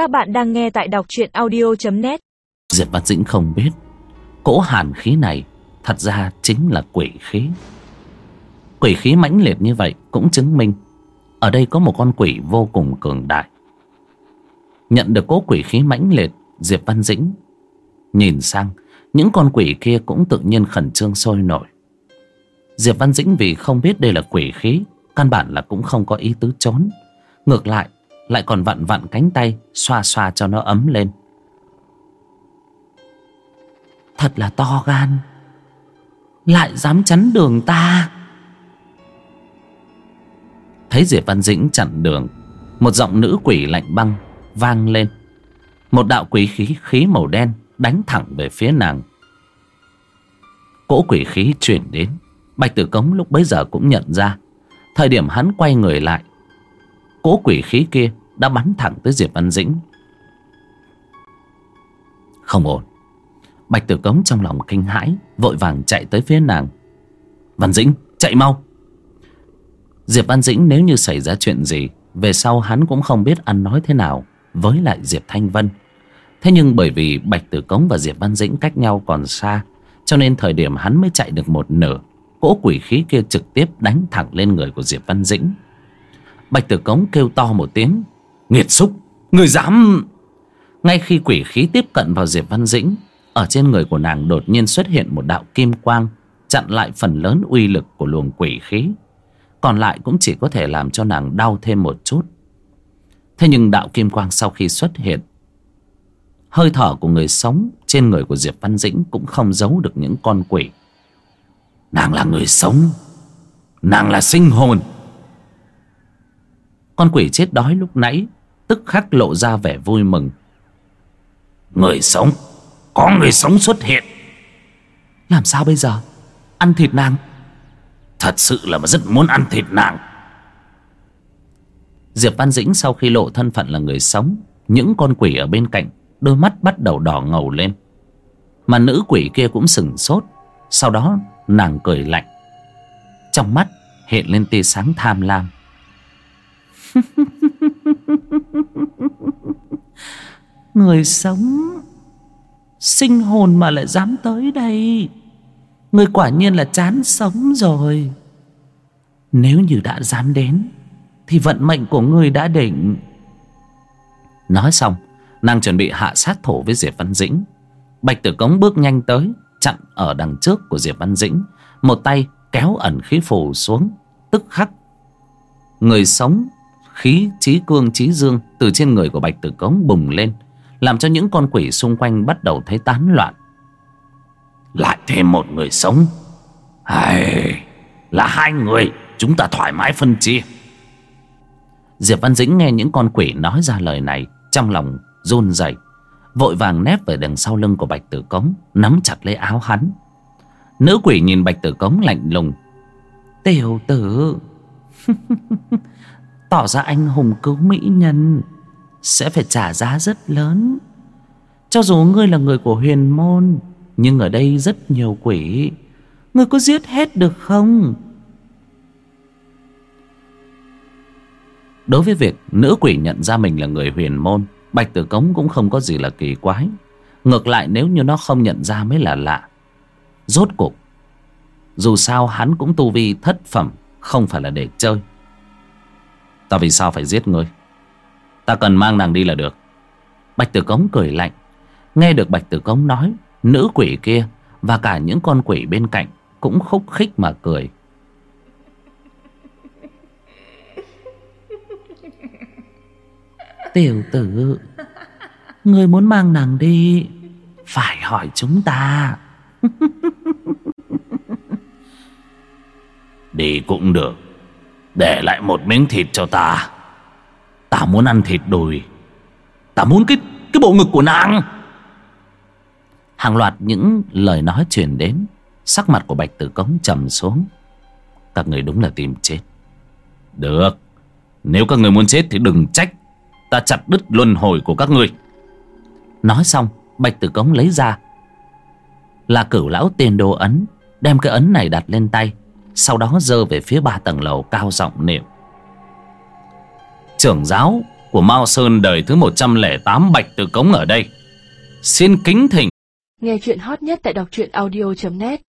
Các bạn đang nghe tại đọc truyện audio.net Diệp Văn Dĩnh không biết, Cỗ hàn khí này Thật ra chính là quỷ khí. Quỷ khí mãnh liệt như vậy Cũng chứng minh Ở đây có một con quỷ vô cùng cường đại. Nhận được cỗ quỷ khí mãnh liệt, Diệp Văn Dĩnh Nhìn sang, Những con quỷ kia cũng tự nhiên khẩn trương sôi nổi. Diệp Văn Dĩnh vì không biết đây là quỷ khí, Căn bản là cũng không có ý tứ trốn. Ngược lại lại còn vặn vặn cánh tay, Xoa xoa cho nó ấm lên. Thật là to gan. Lại dám chắn đường ta. Thấy Diệp Văn Dĩnh chặn đường, Một giọng nữ quỷ lạnh băng Vang lên. Một đạo quỷ khí khí màu đen Đánh thẳng về phía nàng. Cỗ quỷ khí chuyển đến. Bạch Tử Cống lúc bấy giờ cũng nhận ra. Thời điểm hắn quay người lại, Cỗ quỷ khí kia đã bắn thẳng tới Diệp Văn Dĩnh. Không ổn. Bạch Tử Cống trong lòng kinh hãi, Vội vàng chạy tới phía nàng. Văn Dĩnh, chạy mau. Diệp Văn Dĩnh nếu như xảy ra chuyện gì, Về sau hắn cũng không biết ăn nói thế nào Với lại Diệp Thanh Vân. Thế nhưng bởi vì Bạch Tử Cống và Diệp Văn Dĩnh cách nhau còn xa, Cho nên thời điểm hắn mới chạy được một nửa, Cỗ quỷ khí kia trực tiếp đánh thẳng lên người của Diệp Văn Dĩnh. Bạch Tử Cống kêu to một tiếng Nghiệt xúc. Người dám. Ngay khi quỷ khí tiếp cận vào Diệp Văn Dĩnh, Ở trên người của nàng đột nhiên xuất hiện một đạo kim quang, Chặn lại phần lớn uy lực của luồng quỷ khí. Còn lại cũng chỉ có thể làm cho nàng đau thêm một chút. Thế nhưng đạo kim quang sau khi xuất hiện, Hơi thở của người sống trên người của Diệp Văn Dĩnh cũng không giấu được những con quỷ. Nàng là người sống. Nàng là sinh hồn. Con quỷ chết đói lúc nãy Tức khắc lộ ra vẻ vui mừng. Người sống Có người sống xuất hiện. Làm sao bây giờ? Ăn thịt nàng. Thật sự là rất muốn ăn thịt nàng. Diệp Văn Dĩnh sau khi lộ thân phận là người sống Những con quỷ ở bên cạnh Đôi mắt bắt đầu đỏ ngầu lên. Mà nữ quỷ kia cũng sừng sốt. Sau đó nàng cười lạnh. Trong mắt hiện lên tia sáng tham lam Người sống Sinh hồn mà lại dám tới đây. Người quả nhiên là chán sống rồi. Nếu như đã dám đến, Thì vận mệnh của người đã định. Nói xong, Nàng chuẩn bị hạ sát thổ với Diệp Văn Dĩnh. Bạch Tử Cống bước nhanh tới, Chặn ở đằng trước của Diệp Văn Dĩnh. Một tay kéo ẩn khí phù xuống, Tức khắc. Người sống, Khí, trí cương, trí dương Từ trên người của Bạch Tử Cống bùng lên. Làm cho những con quỷ xung quanh bắt đầu thấy tán loạn. Lại thêm một người sống. Ai... Là hai người, Chúng ta thoải mái phân chia. Diệp Văn Dĩnh nghe những con quỷ nói ra lời này, Trong lòng run rẩy, Vội vàng nép về đằng sau lưng của Bạch Tử Cống, Nắm chặt lấy áo hắn. Nữ quỷ nhìn Bạch Tử Cống lạnh lùng. Tiểu tử, Tỏ ra anh hùng cứu mỹ nhân. Sẽ phải trả giá rất lớn. Cho dù ngươi là người của huyền môn, Nhưng ở đây rất nhiều quỷ. Ngươi có giết hết được không? Đối với việc nữ quỷ nhận ra mình là người huyền môn, Bạch Tử Cống cũng không có gì là kỳ quái. Ngược lại, nếu như nó không nhận ra mới là lạ. Rốt cục Dù sao hắn cũng tu vi thất phẩm, Không phải là để chơi. Ta vì sao phải giết ngươi? Ta cần mang nàng đi là được. Bạch Tử Cống cười lạnh. Nghe được Bạch Tử Cống nói Nữ quỷ kia Và cả những con quỷ bên cạnh Cũng khúc khích mà cười. Tiểu tử Người muốn mang nàng đi Phải hỏi chúng ta. Đi cũng được. Để lại một miếng thịt cho ta Ta muốn ăn thịt đùi Ta muốn cái cái bộ ngực của nàng. Hàng loạt những lời nói truyền đến, Sắc mặt của Bạch Tử Cống trầm xuống. Các người đúng là tìm chết. Được. Nếu các người muốn chết thì đừng trách. Ta chặt đứt luân hồi của các người. Nói xong, Bạch Tử Cống lấy ra. Là cửu lão tiền đồ ấn, Đem cái ấn này đặt lên tay, Sau đó dơ về phía ba tầng lầu cao giọng niệm. Trưởng giáo Của Mao Sơn đời thứ 108 Bạch Từ Cống ở đây. Xin kính thỉnh. Nghe chuyện hot nhất tại đọc truyện audio.net